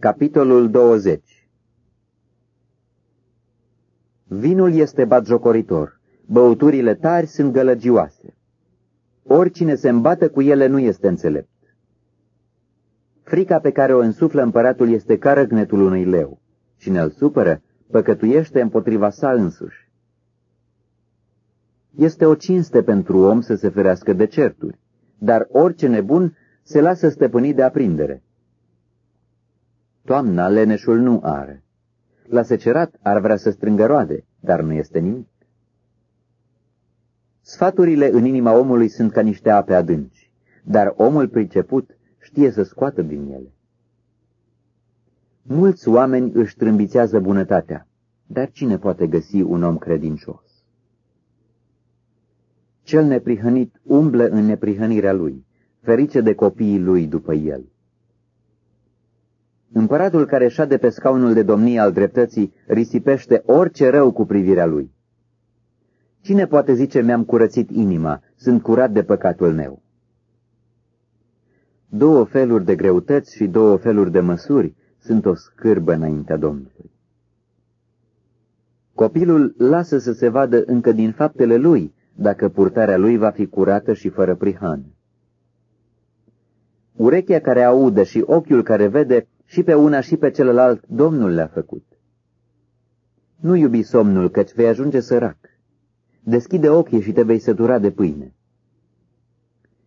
Capitolul 20 Vinul este batjocoritor, băuturile tari sunt gălăgioase. Oricine se îmbată cu ele nu este înțelept. Frica pe care o însuflă împăratul este ca răgnetul unui leu. Cine îl supără, păcătuiește împotriva sa însuși. Este o cinste pentru om să se ferească de certuri, dar orice nebun se lasă stăpânit de aprindere. Toamna leneșul nu are. La secerat ar vrea să strângă roade, dar nu este nimic. Sfaturile în inima omului sunt ca niște ape adânci, dar omul priceput știe să scoată din ele. Mulți oameni își trâmbițează bunătatea, dar cine poate găsi un om credincios? Cel neprihănit umblă în neprihănirea lui, ferice de copiii lui după el. Împăratul care șade pe scaunul de domnie al dreptății risipește orice rău cu privirea lui. Cine poate zice mi-am curățit inima, sunt curat de păcatul meu? Două feluri de greutăți și două feluri de măsuri sunt o scârbă înaintea Domnului. Copilul lasă să se vadă încă din faptele lui dacă purtarea lui va fi curată și fără prihană. Urechea care aude și ochiul care vede și pe una și pe celălalt Domnul le-a făcut. Nu iubi somnul, căci vei ajunge sărac. Deschide ochii și te vei sătura de pâine.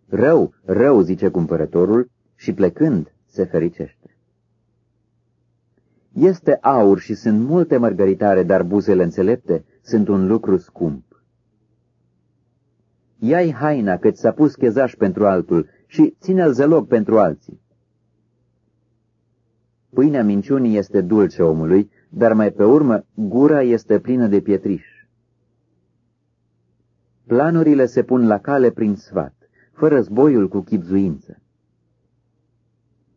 Rău, rău, zice cumpărătorul, și plecând se fericește. Este aur și sunt multe mărgăritare, dar buzele înțelepte sunt un lucru scump. Ia-i haina, cât s-a pus chezaș pentru altul și ține-l zălog pentru alții. Pâinea minciunii este dulce omului, dar mai pe urmă gura este plină de pietriș. Planurile se pun la cale prin sfat, fără zboiul cu chipzuință.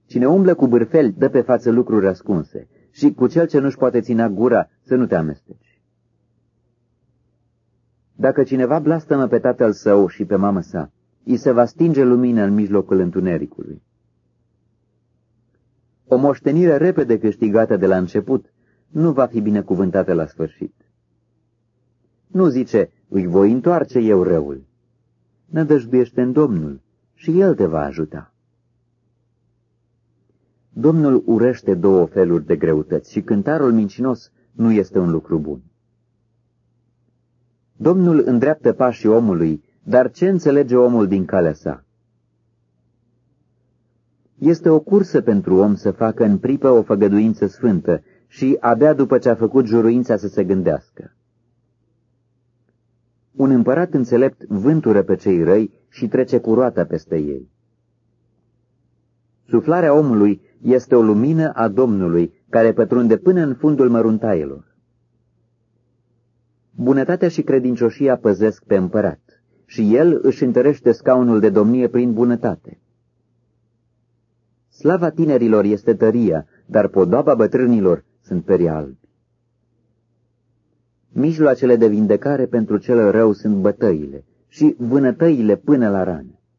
Cine umblă cu bârfel dă pe față lucruri ascunse și cu cel ce nu-și poate ține gura să nu te amesteci. Dacă cineva blastămă pe tatăl său și pe mamă sa, îi se va stinge lumina în mijlocul întunericului. O moștenire repede câștigată de la început nu va fi binecuvântată la sfârșit. Nu zice, îi voi întoarce eu răul. Nădăjduiește în Domnul și El te va ajuta. Domnul urește două feluri de greutăți și cântarul mincinos nu este un lucru bun. Domnul îndreaptă pașii omului, dar ce înțelege omul din calea sa? Este o cursă pentru om să facă în pripă o făgăduință sfântă și abia după ce a făcut juruința să se gândească. Un împărat înțelept vântură pe cei răi și trece cu roata peste ei. Suflarea omului este o lumină a Domnului care pătrunde până în fundul măruntaielor. Bunătatea și credincioșia păzesc pe împărat și el își întărește scaunul de domnie prin bunătate. Slava tinerilor este tăria, dar podoaba bătrânilor sunt perii albi. Mijloacele de vindecare pentru cel rău sunt bătăile și vânătăile până la rană.